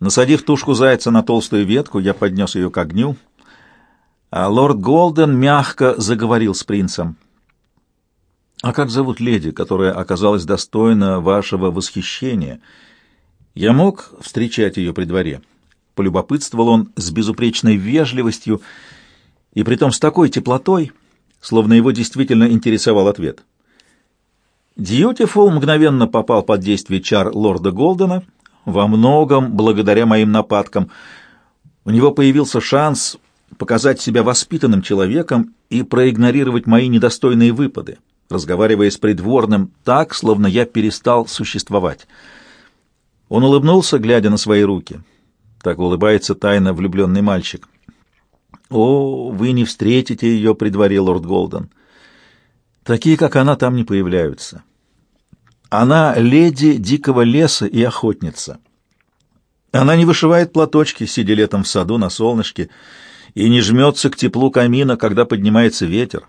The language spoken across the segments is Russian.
Насадив тушку зайца на толстую ветку, я поднес ее к огню, а лорд Голден мягко заговорил с принцем. «А как зовут леди, которая оказалась достойна вашего восхищения? Я мог встречать ее при дворе?» Полюбопытствовал он с безупречной вежливостью и притом с такой теплотой, словно его действительно интересовал ответ. Дьютифул мгновенно попал под действие чар лорда Голдена, во многом благодаря моим нападкам. У него появился шанс показать себя воспитанным человеком и проигнорировать мои недостойные выпады, разговаривая с придворным так, словно я перестал существовать. Он улыбнулся, глядя на свои руки. Так улыбается тайно влюбленный мальчик. «О, вы не встретите ее при дворе, лорд Голден. Такие, как она, там не появляются. Она леди дикого леса и охотница. Она не вышивает платочки, сидя летом в саду на солнышке, и не жмется к теплу камина, когда поднимается ветер.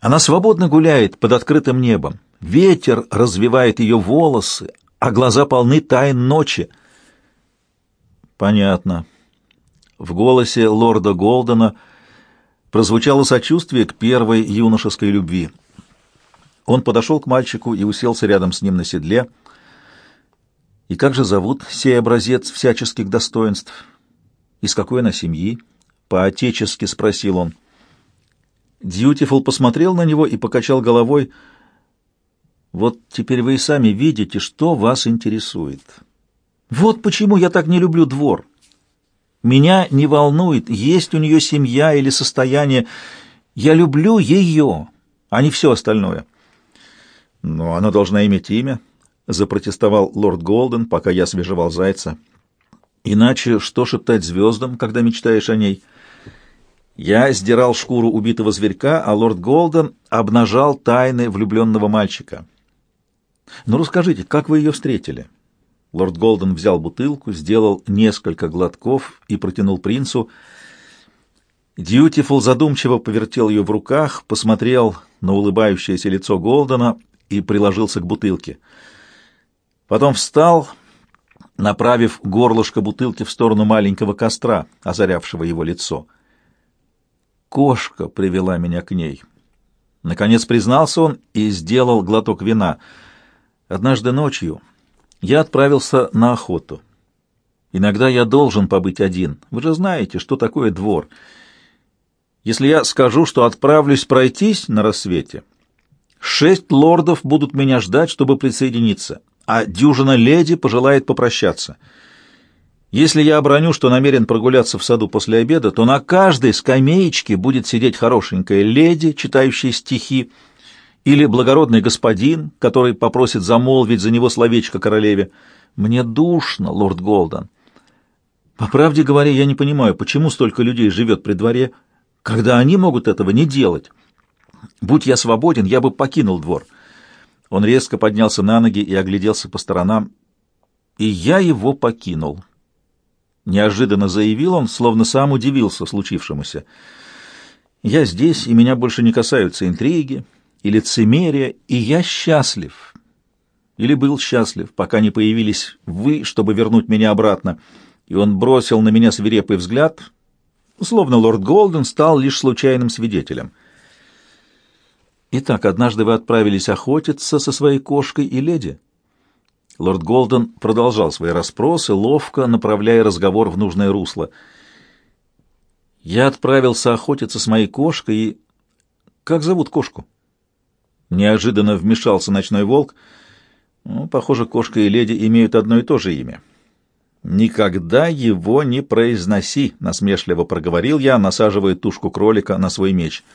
Она свободно гуляет под открытым небом. Ветер развивает ее волосы, а глаза полны тайн ночи. Понятно. В голосе лорда Голдена прозвучало сочувствие к первой юношеской любви — он подошел к мальчику и уселся рядом с ним на седле. «И как же зовут сей образец всяческих достоинств? Из какой она семьи?» — по-отечески спросил он. Дьютифул посмотрел на него и покачал головой. «Вот теперь вы и сами видите, что вас интересует. Вот почему я так не люблю двор. Меня не волнует, есть у нее семья или состояние. Я люблю ее, а не все остальное». «Но она должна иметь имя», — запротестовал лорд Голден, пока я свежевал зайца. «Иначе что шептать звездам, когда мечтаешь о ней?» Я сдирал шкуру убитого зверька, а лорд Голден обнажал тайны влюбленного мальчика. «Ну, расскажите, как вы ее встретили?» Лорд Голден взял бутылку, сделал несколько глотков и протянул принцу. Дьютифул задумчиво повертел ее в руках, посмотрел на улыбающееся лицо Голдена и приложился к бутылке. Потом встал, направив горлышко бутылки в сторону маленького костра, озарявшего его лицо. Кошка привела меня к ней. Наконец признался он и сделал глоток вина. Однажды ночью я отправился на охоту. Иногда я должен побыть один. Вы же знаете, что такое двор. Если я скажу, что отправлюсь пройтись на рассвете, Шесть лордов будут меня ждать, чтобы присоединиться, а дюжина леди пожелает попрощаться. Если я оброню, что намерен прогуляться в саду после обеда, то на каждой скамеечке будет сидеть хорошенькая леди, читающая стихи, или благородный господин, который попросит замолвить за него словечко королеве. Мне душно, лорд Голден. По правде говоря, я не понимаю, почему столько людей живет при дворе, когда они могут этого не делать». Будь я свободен, я бы покинул двор. Он резко поднялся на ноги и огляделся по сторонам. И я его покинул. Неожиданно заявил он, словно сам удивился случившемуся. Я здесь, и меня больше не касаются интриги и лицемерия, и я счастлив. Или был счастлив, пока не появились вы, чтобы вернуть меня обратно. И он бросил на меня свирепый взгляд, словно лорд Голден стал лишь случайным свидетелем — Итак, однажды вы отправились охотиться со своей кошкой и леди. Лорд Голден продолжал свои расспросы, ловко направляя разговор в нужное русло. Я отправился охотиться с моей кошкой и... Как зовут кошку? Неожиданно вмешался ночной волк. Ну, похоже, кошка и леди имеют одно и то же имя. «Никогда его не произноси», — насмешливо проговорил я, насаживая тушку кролика на свой меч —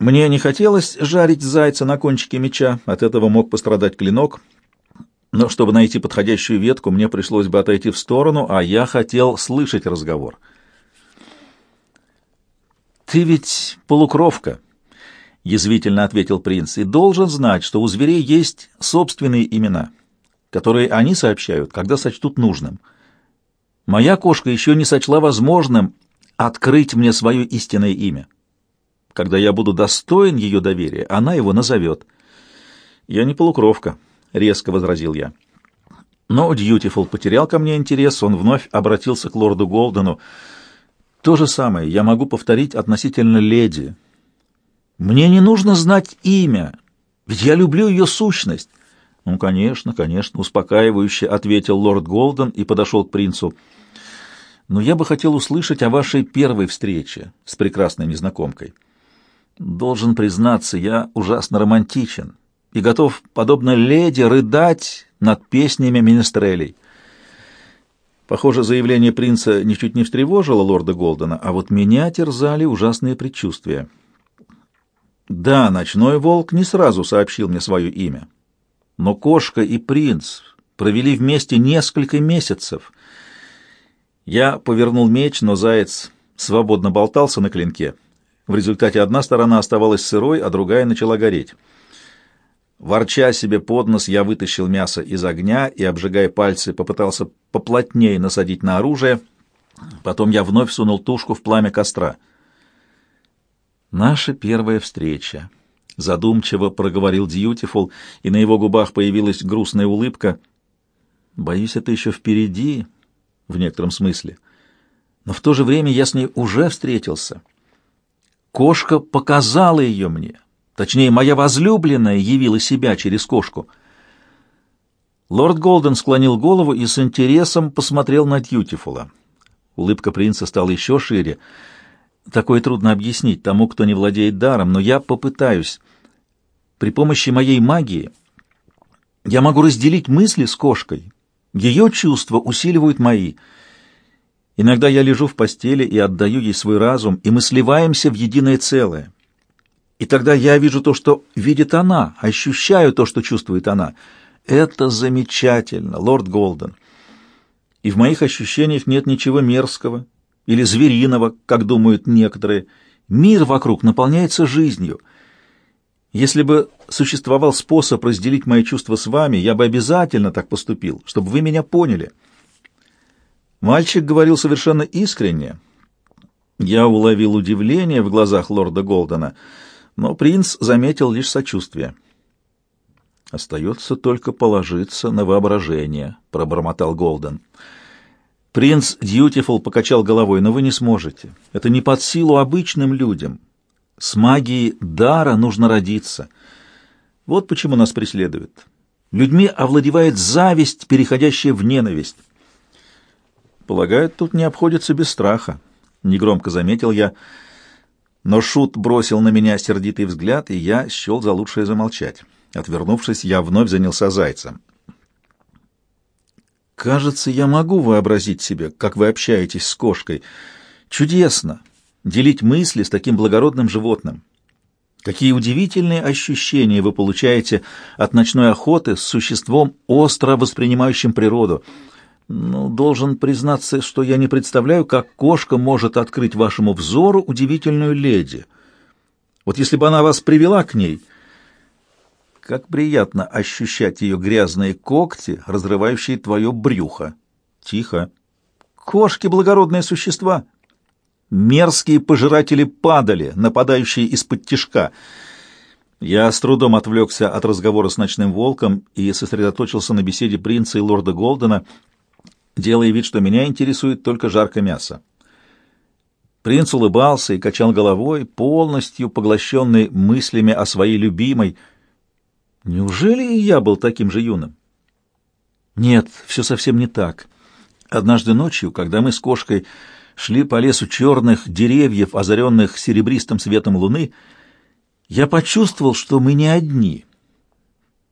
мне не хотелось жарить зайца на кончике меча, от этого мог пострадать клинок, но чтобы найти подходящую ветку, мне пришлось бы отойти в сторону, а я хотел слышать разговор. «Ты ведь полукровка», — язвительно ответил принц, — «и должен знать, что у зверей есть собственные имена, которые они сообщают, когда сочтут нужным. Моя кошка еще не сочла возможным открыть мне свое истинное имя». Когда я буду достоин ее доверия, она его назовет. Я не полукровка, — резко возразил я. Но Дьютифул потерял ко мне интерес, он вновь обратился к лорду Голдену. То же самое я могу повторить относительно леди. Мне не нужно знать имя, ведь я люблю ее сущность. Ну, конечно, конечно, успокаивающе ответил лорд Голден и подошел к принцу. Но я бы хотел услышать о вашей первой встрече с прекрасной незнакомкой. Должен признаться, я ужасно романтичен и готов, подобно леди, рыдать над песнями министрелей. Похоже, заявление принца ничуть не встревожило лорда Голдена, а вот меня терзали ужасные предчувствия. Да, ночной волк не сразу сообщил мне свое имя, но кошка и принц провели вместе несколько месяцев. Я повернул меч, но заяц свободно болтался на клинке. В результате одна сторона оставалась сырой, а другая начала гореть. Ворча себе под нос, я вытащил мясо из огня и, обжигая пальцы, попытался поплотнее насадить на оружие. Потом я вновь сунул тушку в пламя костра. «Наша первая встреча», — задумчиво проговорил Дьютифул, и на его губах появилась грустная улыбка. «Боюсь, это еще впереди, в некотором смысле. Но в то же время я с ней уже встретился. Кошка показала ее мне». Точнее, моя возлюбленная явила себя через кошку. Лорд Голден склонил голову и с интересом посмотрел на Дьютифула. Улыбка принца стала еще шире. Такое трудно объяснить тому, кто не владеет даром, но я попытаюсь. При помощи моей магии я могу разделить мысли с кошкой. Ее чувства усиливают мои. Иногда я лежу в постели и отдаю ей свой разум, и мы сливаемся в единое целое. И тогда я вижу то, что видит она, ощущаю то, что чувствует она. Это замечательно, лорд Голден. И в моих ощущениях нет ничего мерзкого или звериного, как думают некоторые. Мир вокруг наполняется жизнью. Если бы существовал способ разделить мои чувства с вами, я бы обязательно так поступил, чтобы вы меня поняли. Мальчик говорил совершенно искренне. Я уловил удивление в глазах лорда Голдена — но принц заметил лишь сочувствие. «Остается только положиться на воображение», — пробормотал Голден. Принц Дьютифул покачал головой, «но вы не сможете. Это не под силу обычным людям. С магией дара нужно родиться. Вот почему нас преследуют. Людьми овладевает зависть, переходящая в ненависть». «Полагаю, тут не обходится без страха», — негромко заметил я, — но Шут бросил на меня сердитый взгляд, и я счел за лучшее замолчать. Отвернувшись, я вновь занялся зайцем. «Кажется, я могу вообразить себе, как вы общаетесь с кошкой. Чудесно! Делить мысли с таким благородным животным. Какие удивительные ощущения вы получаете от ночной охоты с существом, остро воспринимающим природу!» Ну, должен признаться, что я не представляю, как кошка может открыть вашему взору удивительную леди. Вот если бы она вас привела к ней, как приятно ощущать ее грязные когти, разрывающие твое брюхо. Тихо. Кошки — благородные существа. Мерзкие пожиратели падали, нападающие из-под тишка. Я с трудом отвлекся от разговора с ночным волком и сосредоточился на беседе принца и лорда Голдена — делая вид, что меня интересует только жаркое мясо. Принц улыбался и качал головой, полностью поглощенный мыслями о своей любимой. Неужели и я был таким же юным? Нет, все совсем не так. Однажды ночью, когда мы с кошкой шли по лесу черных деревьев, озаренных серебристым светом луны, я почувствовал, что мы не одни.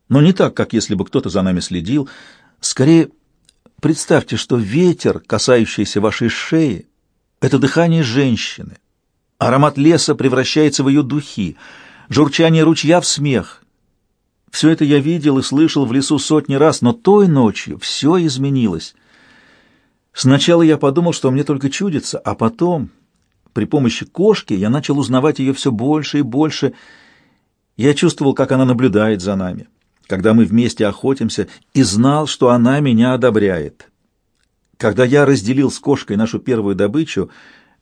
Но не так, как если бы кто-то за нами следил. Скорее, Представьте, что ветер, касающийся вашей шеи, это дыхание женщины. Аромат леса превращается в ее духи, журчание ручья в смех. Все это я видел и слышал в лесу сотни раз, но той ночью все изменилось. Сначала я подумал, что мне только чудится, а потом, при помощи кошки, я начал узнавать ее все больше и больше. Я чувствовал, как она наблюдает за нами когда мы вместе охотимся, и знал, что она меня одобряет. Когда я разделил с кошкой нашу первую добычу,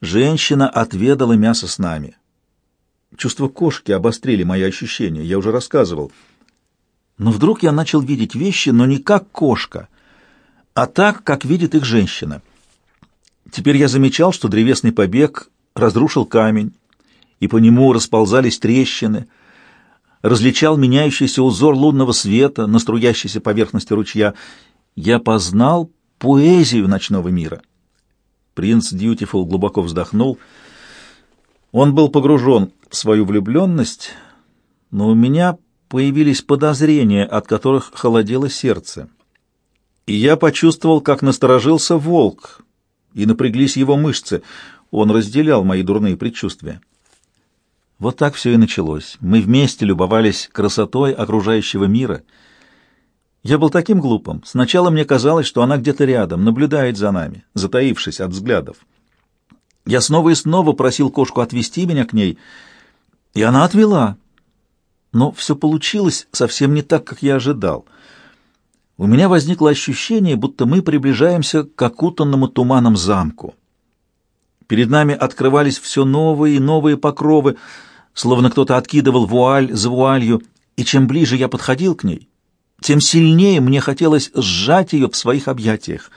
женщина отведала мясо с нами. Чувства кошки обострили мои ощущения, я уже рассказывал. Но вдруг я начал видеть вещи, но не как кошка, а так, как видит их женщина. Теперь я замечал, что древесный побег разрушил камень, и по нему расползались трещины, различал меняющийся узор лунного света на струящейся поверхности ручья. Я познал поэзию ночного мира. Принц Дьютифул глубоко вздохнул. Он был погружен в свою влюбленность, но у меня появились подозрения, от которых холодело сердце. И я почувствовал, как насторожился волк, и напряглись его мышцы. Он разделял мои дурные предчувствия. Вот так все и началось. Мы вместе любовались красотой окружающего мира. Я был таким глупым. Сначала мне казалось, что она где-то рядом, наблюдает за нами, затаившись от взглядов. Я снова и снова просил кошку отвести меня к ней, и она отвела. Но все получилось совсем не так, как я ожидал. У меня возникло ощущение, будто мы приближаемся к окутанному туманом замку. Перед нами открывались все новые и новые покровы, словно кто-то откидывал вуаль за вуалью, и чем ближе я подходил к ней, тем сильнее мне хотелось сжать ее в своих объятиях.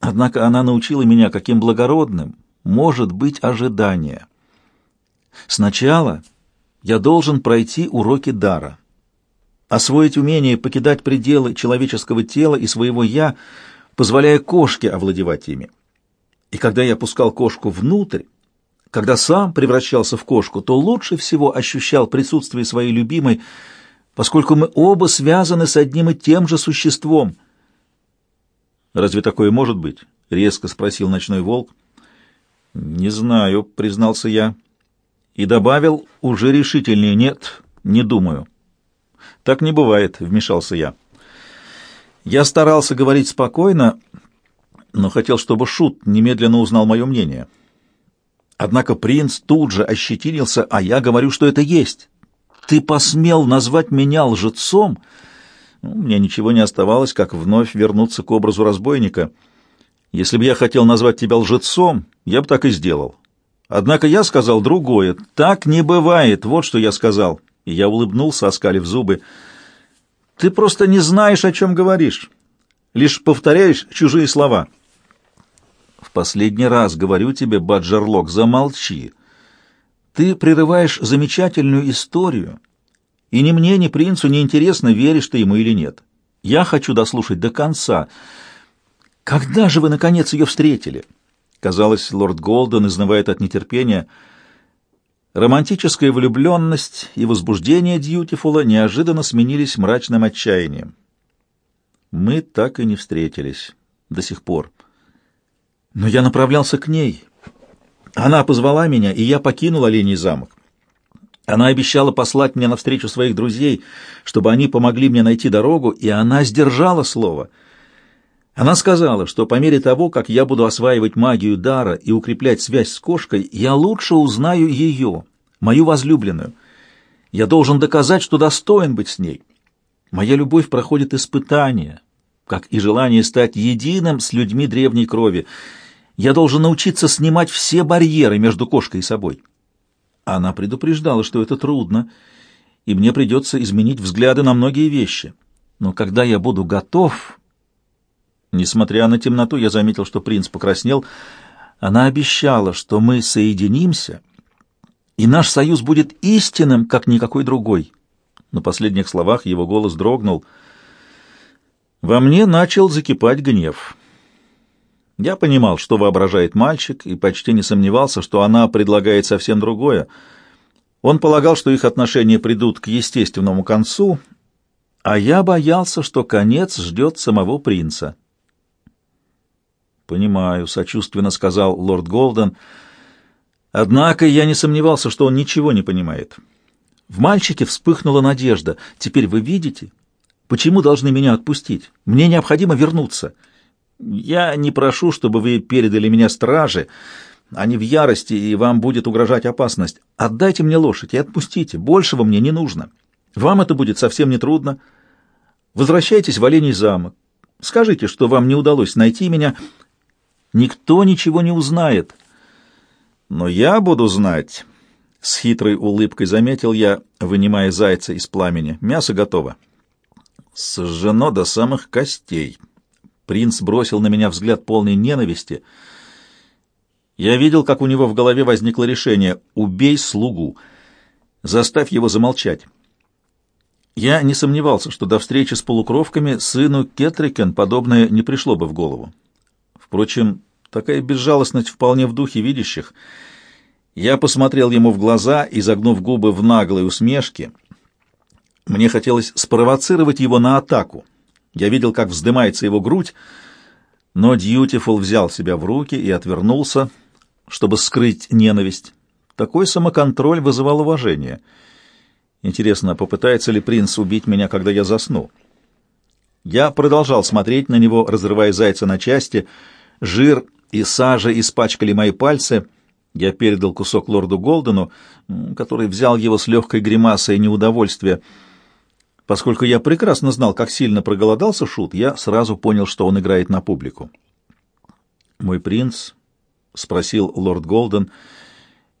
Однако она научила меня, каким благородным может быть ожидание. Сначала я должен пройти уроки дара, освоить умение покидать пределы человеческого тела и своего «я», позволяя кошке овладевать ими. И когда я пускал кошку внутрь, когда сам превращался в кошку, то лучше всего ощущал присутствие своей любимой, поскольку мы оба связаны с одним и тем же существом. «Разве такое может быть?» — резко спросил ночной волк. «Не знаю», — признался я. И добавил уже решительнее «нет, не думаю». «Так не бывает», — вмешался я. Я старался говорить спокойно, но хотел, чтобы Шут немедленно узнал мое мнение. Однако принц тут же ощетинился, а я говорю, что это есть. Ты посмел назвать меня лжецом? Ну, мне ничего не оставалось, как вновь вернуться к образу разбойника. Если бы я хотел назвать тебя лжецом, я бы так и сделал. Однако я сказал другое. Так не бывает, вот что я сказал. И я улыбнулся, оскалив зубы. Ты просто не знаешь, о чем говоришь. Лишь повторяешь чужие слова. Последний раз говорю тебе, Баджерлок, замолчи. Ты прерываешь замечательную историю, и ни мне, ни принцу не интересно, веришь ты ему или нет. Я хочу дослушать до конца. Когда же вы, наконец, ее встретили?» Казалось, лорд Голден изнывает от нетерпения. Романтическая влюбленность и возбуждение Дьютифула неожиданно сменились мрачным отчаянием. Мы так и не встретились до сих пор. Но я направлялся к ней. Она позвала меня, и я покинул Оленей замок. Она обещала послать мне навстречу своих друзей, чтобы они помогли мне найти дорогу, и она сдержала слово. Она сказала, что по мере того, как я буду осваивать магию дара и укреплять связь с кошкой, я лучше узнаю ее, мою возлюбленную. Я должен доказать, что достоин быть с ней. Моя любовь проходит испытания, как и желание стать единым с людьми древней крови — я должен научиться снимать все барьеры между кошкой и собой. Она предупреждала, что это трудно, и мне придется изменить взгляды на многие вещи. Но когда я буду готов... Несмотря на темноту, я заметил, что принц покраснел. Она обещала, что мы соединимся, и наш союз будет истинным, как никакой другой. На последних словах его голос дрогнул. Во мне начал закипать гнев. Я понимал, что воображает мальчик, и почти не сомневался, что она предлагает совсем другое. Он полагал, что их отношения придут к естественному концу, а я боялся, что конец ждет самого принца. «Понимаю», — сочувственно сказал лорд Голден. Однако я не сомневался, что он ничего не понимает. В мальчике вспыхнула надежда. «Теперь вы видите? Почему должны меня отпустить? Мне необходимо вернуться». Я не прошу, чтобы вы передали меня страже. Они в ярости, и вам будет угрожать опасность. Отдайте мне лошадь и отпустите. Большего мне не нужно. Вам это будет совсем не трудно. Возвращайтесь в Оленей замок. Скажите, что вам не удалось найти меня. Никто ничего не узнает. Но я буду знать. С хитрой улыбкой заметил я, вынимая зайца из пламени. Мясо готово. Сожжено до самых костей. Принц бросил на меня взгляд полной ненависти. Я видел, как у него в голове возникло решение «убей слугу», «заставь его замолчать». Я не сомневался, что до встречи с полукровками сыну Кетрикен подобное не пришло бы в голову. Впрочем, такая безжалостность вполне в духе видящих. Я посмотрел ему в глаза, изогнув губы в наглой усмешке. Мне хотелось спровоцировать его на атаку. Я видел, как вздымается его грудь, но Дьютифул взял себя в руки и отвернулся, чтобы скрыть ненависть. Такой самоконтроль вызывал уважение — Интересно, попытается ли принц убить меня, когда я засну? Я продолжал смотреть на него, разрывая зайца на части. Жир и сажа испачкали мои пальцы. Я передал кусок лорду Голдену, который взял его с легкой гримасой неудовольствия. Поскольку я прекрасно знал, как сильно проголодался Шут, я сразу понял, что он играет на публику. «Мой принц?» — спросил лорд Голден —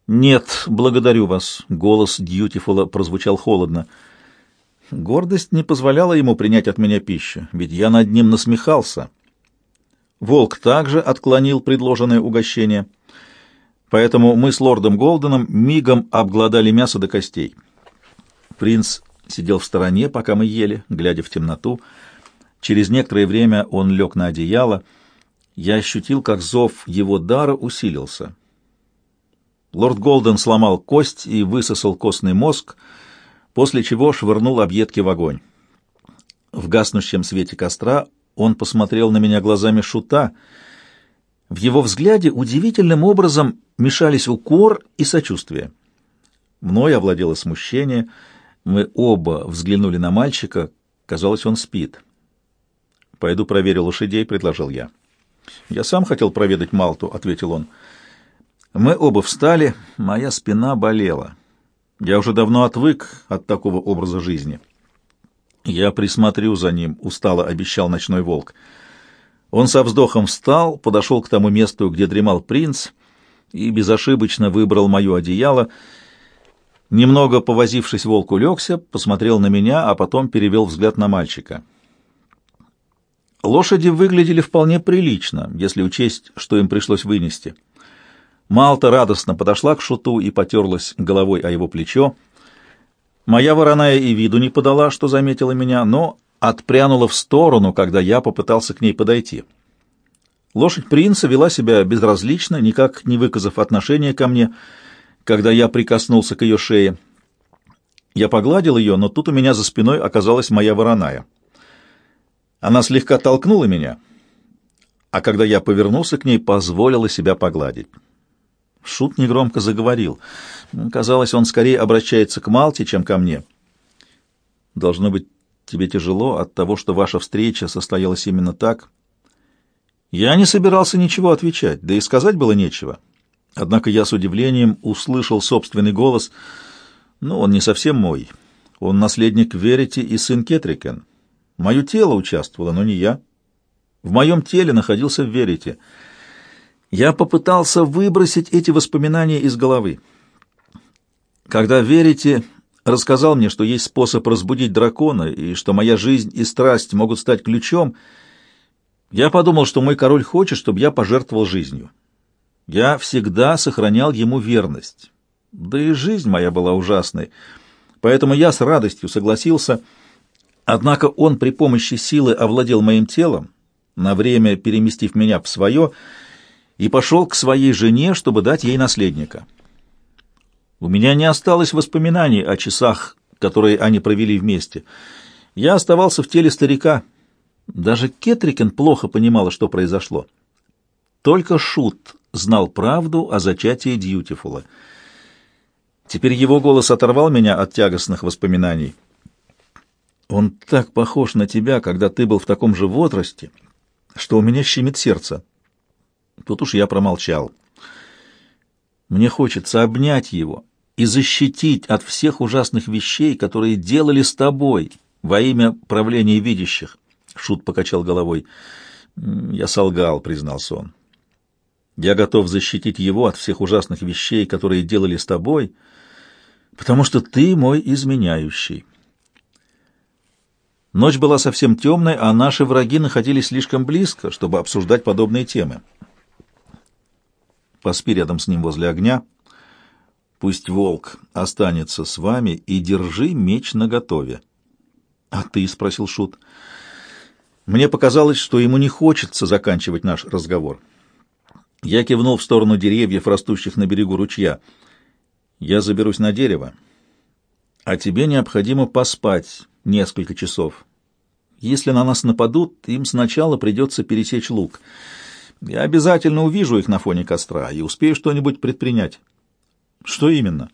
«Нет, благодарю вас», — голос Дьютифула прозвучал холодно. Гордость не позволяла ему принять от меня пищу, ведь я над ним насмехался. Волк также отклонил предложенное угощение, поэтому мы с лордом Голденом мигом обглодали мясо до костей. Принц сидел в стороне, пока мы ели, глядя в темноту. Через некоторое время он лег на одеяло. Я ощутил, как зов его дара усилился. Лорд Голден сломал кость и высосал костный мозг, после чего швырнул объедки в огонь. В гаснущем свете костра он посмотрел на меня глазами шута. В его взгляде удивительным образом мешались укор и сочувствие. Мной овладело смущение. Мы оба взглянули на мальчика. Казалось, он спит. «Пойду проверю лошадей», — предложил я. «Я сам хотел проведать Малту», — ответил он. Мы оба встали, моя спина болела. Я уже давно отвык от такого образа жизни. Я присмотрю за ним, устало обещал ночной волк. Он со вздохом встал, подошел к тому месту, где дремал принц, и безошибочно выбрал мое одеяло. Немного повозившись, волк улегся, посмотрел на меня, а потом перевел взгляд на мальчика. Лошади выглядели вполне прилично, если учесть, что им пришлось вынести. Малта радостно подошла к шуту и потерлась головой о его плечо. Моя вороная и виду не подала, что заметила меня, но отпрянула в сторону, когда я попытался к ней подойти. Лошадь принца вела себя безразлично, никак не выказав отношения ко мне, когда я прикоснулся к ее шее. Я погладил ее, но тут у меня за спиной оказалась моя вороная. Она слегка толкнула меня, а когда я повернулся к ней, позволила себя погладить. Шут негромко заговорил. Казалось, он скорее обращается к Малте, чем ко мне. «Должно быть тебе тяжело от того, что ваша встреча состоялась именно так». Я не собирался ничего отвечать, да и сказать было нечего. Однако я с удивлением услышал собственный голос. Ну, он не совсем мой. Он наследник Верити и сын Кетрикен. Мое тело участвовало, но не я. В моем теле находился Верити — я попытался выбросить эти воспоминания из головы. Когда верите, рассказал мне, что есть способ разбудить дракона, и что моя жизнь и страсть могут стать ключом, я подумал, что мой король хочет, чтобы я пожертвовал жизнью. Я всегда сохранял ему верность. Да и жизнь моя была ужасной, поэтому я с радостью согласился. Однако он при помощи силы овладел моим телом, на время переместив меня в свое, и пошел к своей жене, чтобы дать ей наследника. У меня не осталось воспоминаний о часах, которые они провели вместе. Я оставался в теле старика. Даже Кетрикен плохо понимала, что произошло. Только Шут знал правду о зачатии Дьютифула. Теперь его голос оторвал меня от тягостных воспоминаний. «Он так похож на тебя, когда ты был в таком же возрасте, что у меня щемит сердце», Тут уж я промолчал. Мне хочется обнять его и защитить от всех ужасных вещей, которые делали с тобой во имя правления видящих. Шут покачал головой. Я солгал, признался он. Я готов защитить его от всех ужасных вещей, которые делали с тобой, потому что ты мой изменяющий. Ночь была совсем темной, а наши враги находились слишком близко, чтобы обсуждать подобные темы. Поспи рядом с ним возле огня. Пусть волк останется с вами и держи меч наготове. — А ты? — спросил Шут. Мне показалось, что ему не хочется заканчивать наш разговор. Я кивнул в сторону деревьев, растущих на берегу ручья. Я заберусь на дерево, а тебе необходимо поспать несколько часов. Если на нас нападут, им сначала придется пересечь луг. Я обязательно увижу их на фоне костра и успею что-нибудь предпринять. Что именно?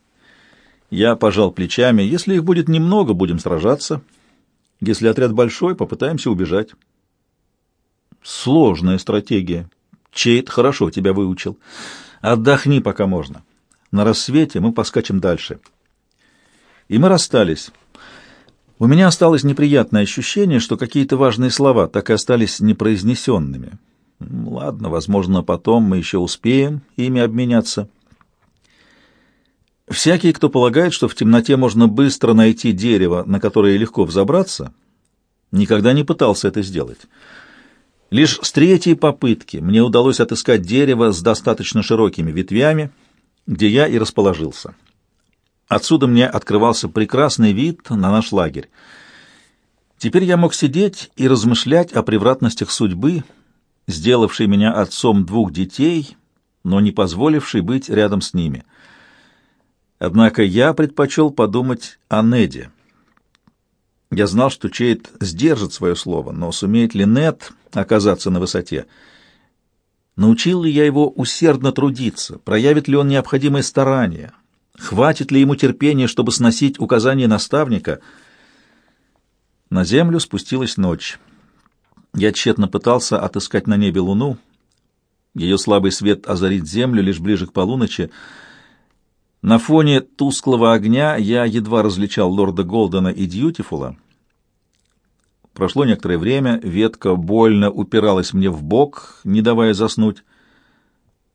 Я пожал плечами. Если их будет немного, будем сражаться. Если отряд большой, попытаемся убежать. Сложная стратегия. Чейт хорошо тебя выучил. Отдохни, пока можно. На рассвете мы поскачем дальше. И мы расстались. У меня осталось неприятное ощущение, что какие-то важные слова так и остались непроизнесенными. Ладно, возможно, потом мы еще успеем ими обменяться. Всякий, кто полагает, что в темноте можно быстро найти дерево, на которое легко взобраться, никогда не пытался это сделать. Лишь с третьей попытки мне удалось отыскать дерево с достаточно широкими ветвями, где я и расположился. Отсюда мне открывался прекрасный вид на наш лагерь. Теперь я мог сидеть и размышлять о превратностях судьбы, сделавшей меня отцом двух детей, но не позволившей быть рядом с ними. Однако я предпочел подумать о Неде. Я знал, что Чейд сдержит свое слово, но сумеет ли Нед оказаться на высоте? Научил ли я его усердно трудиться? Проявит ли он необходимое старание? Хватит ли ему терпения, чтобы сносить указания наставника? На землю спустилась ночь. Я тщетно пытался отыскать на небе луну. Ее слабый свет озарит землю лишь ближе к полуночи. На фоне тусклого огня я едва различал лорда Голдена и Дьютифула. Прошло некоторое время, ветка больно упиралась мне в бок, не давая заснуть.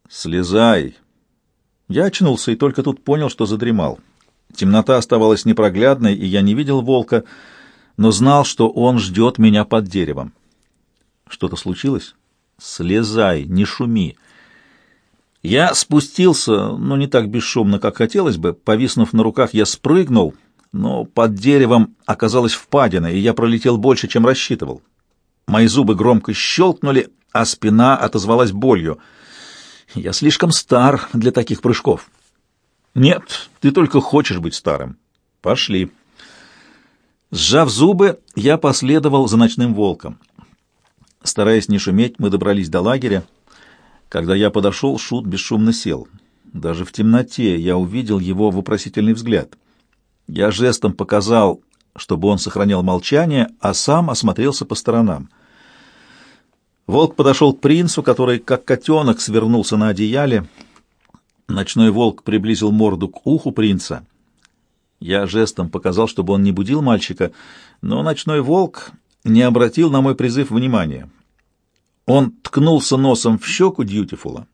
«Слезай!» Я очнулся и только тут понял, что задремал. Темнота оставалась непроглядной, и я не видел волка, но знал, что он ждет меня под деревом. Что-то случилось? Слезай, не шуми. Я спустился, но не так бесшумно, как хотелось бы. Повиснув на руках, я спрыгнул, но под деревом оказалась впадина, и я пролетел больше, чем рассчитывал. Мои зубы громко щелкнули, а спина отозвалась болью — я слишком стар для таких прыжков. Нет, ты только хочешь быть старым. Пошли. Сжав зубы, я последовал за ночным волком. Стараясь не шуметь, мы добрались до лагеря. Когда я подошел, Шут бесшумно сел. Даже в темноте я увидел его вопросительный взгляд. Я жестом показал, чтобы он сохранял молчание, а сам осмотрелся по сторонам — Волк подошел к принцу, который, как котенок, свернулся на одеяле. Ночной волк приблизил морду к уху принца. Я жестом показал, чтобы он не будил мальчика, но ночной волк не обратил на мой призыв внимания. Он ткнулся носом в щеку Дьютифула.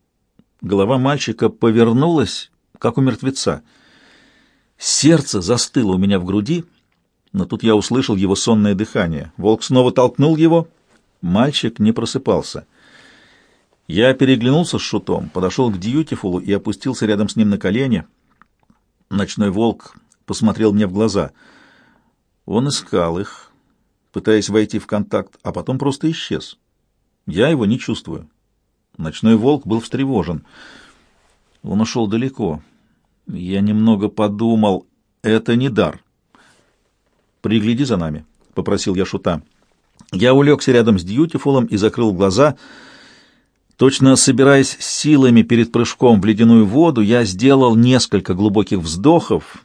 Голова мальчика повернулась, как у мертвеца. Сердце застыло у меня в груди, но тут я услышал его сонное дыхание. Волк снова толкнул его — Мальчик не просыпался. Я переглянулся с шутом, подошел к Дьютифулу и опустился рядом с ним на колени. Ночной волк посмотрел мне в глаза. Он искал их, пытаясь войти в контакт, а потом просто исчез. Я его не чувствую. Ночной волк был встревожен. Он ушел далеко. Я немного подумал, это не дар. «Пригляди за нами», — попросил я шута. Я улегся рядом с Дьютифулом и закрыл глаза. Точно собираясь силами перед прыжком в ледяную воду, я сделал несколько глубоких вздохов.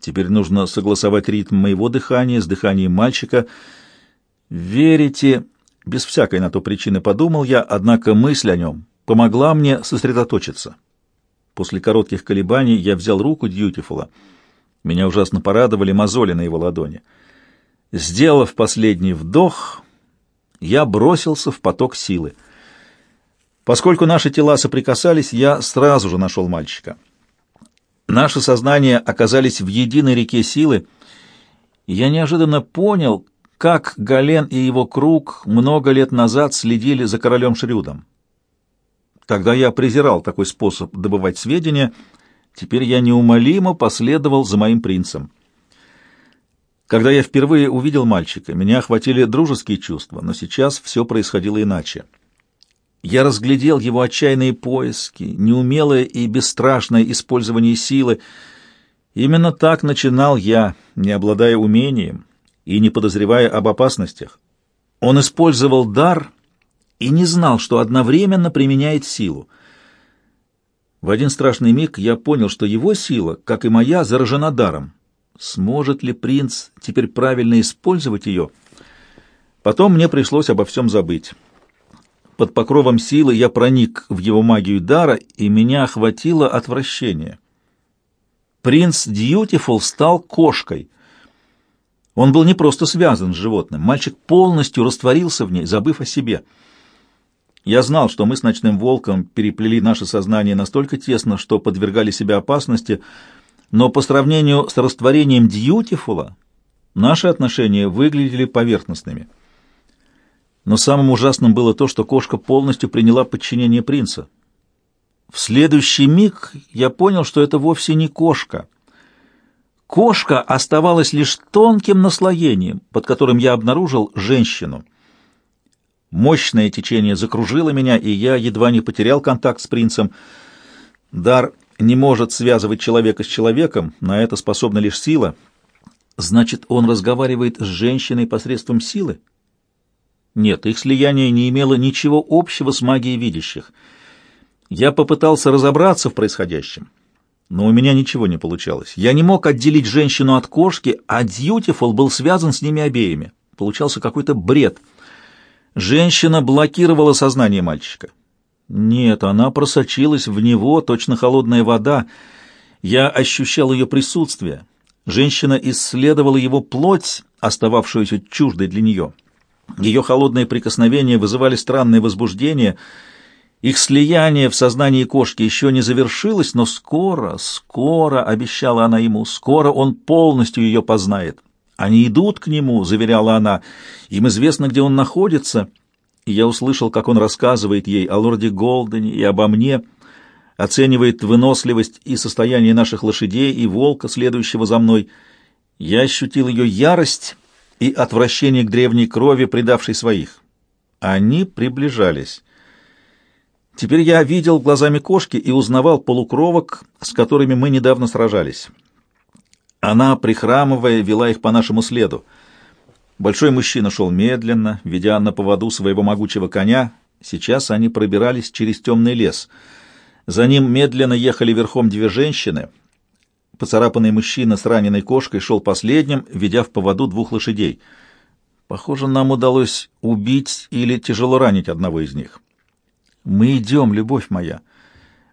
Теперь нужно согласовать ритм моего дыхания с дыханием мальчика. «Верите?» Без всякой на то причины подумал я, однако мысль о нем помогла мне сосредоточиться. После коротких колебаний я взял руку Дьютифула. Меня ужасно порадовали мозоли на его ладони. Сделав последний вдох, я бросился в поток силы. Поскольку наши тела соприкасались, я сразу же нашел мальчика. Наши сознания оказались в единой реке силы, и я неожиданно понял, как Гален и его круг много лет назад следили за королем Шрюдом. Тогда я презирал такой способ добывать сведения, теперь я неумолимо последовал за моим принцем. Когда я впервые увидел мальчика, меня охватили дружеские чувства, но сейчас все происходило иначе. Я разглядел его отчаянные поиски, неумелое и бесстрашное использование силы. Именно так начинал я, не обладая умением и не подозревая об опасностях. Он использовал дар и не знал, что одновременно применяет силу. В один страшный миг я понял, что его сила, как и моя, заражена даром. Сможет ли принц теперь правильно использовать ее? Потом мне пришлось обо всем забыть. Под покровом силы я проник в его магию дара, и меня охватило отвращение. Принц Дьютифул стал кошкой. Он был не просто связан с животным. Мальчик полностью растворился в ней, забыв о себе. Я знал, что мы с ночным волком переплели наше сознание настолько тесно, что подвергали себя опасности — но по сравнению с растворением Дьютифула наши отношения выглядели поверхностными. Но самым ужасным было то, что кошка полностью приняла подчинение принца. В следующий миг я понял, что это вовсе не кошка. Кошка оставалась лишь тонким наслоением, под которым я обнаружил женщину. Мощное течение закружило меня, и я едва не потерял контакт с принцем. Дар не может связывать человека с человеком, на это способна лишь сила. Значит, он разговаривает с женщиной посредством силы? Нет, их слияние не имело ничего общего с магией видящих. Я попытался разобраться в происходящем, но у меня ничего не получалось. Я не мог отделить женщину от кошки, а Дьютифул был связан с ними обеими. Получался какой-то бред. Женщина блокировала сознание мальчика. Нет, она просочилась в него, точно холодная вода. Я ощущал ее присутствие. Женщина исследовала его плоть, остававшуюся чуждой для нее. Ее холодные прикосновения вызывали странное возбуждение. Их слияние в сознании кошки еще не завершилось, но скоро, скоро, обещала она ему, скоро он полностью ее познает. Они идут к нему, заверяла она, им известно, где он находится — и я услышал, как он рассказывает ей о лорде Голдене и обо мне, оценивает выносливость и состояние наших лошадей и волка, следующего за мной. Я ощутил ее ярость и отвращение к древней крови, предавшей своих. Они приближались. Теперь я видел глазами кошки и узнавал полукровок, с которыми мы недавно сражались. Она, прихрамывая, вела их по нашему следу — Большой мужчина шел медленно, ведя на поводу своего могучего коня. Сейчас они пробирались через темный лес. За ним медленно ехали верхом две женщины. Поцарапанный мужчина с раненой кошкой шел последним, ведя в поводу двух лошадей. Похоже, нам удалось убить или тяжело ранить одного из них. «Мы идем, любовь моя.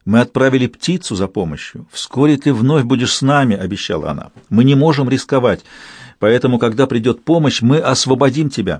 Мы отправили птицу за помощью. Вскоре ты вновь будешь с нами», — обещала она. «Мы не можем рисковать. Поэтому, когда придет помощь, мы освободим тебя».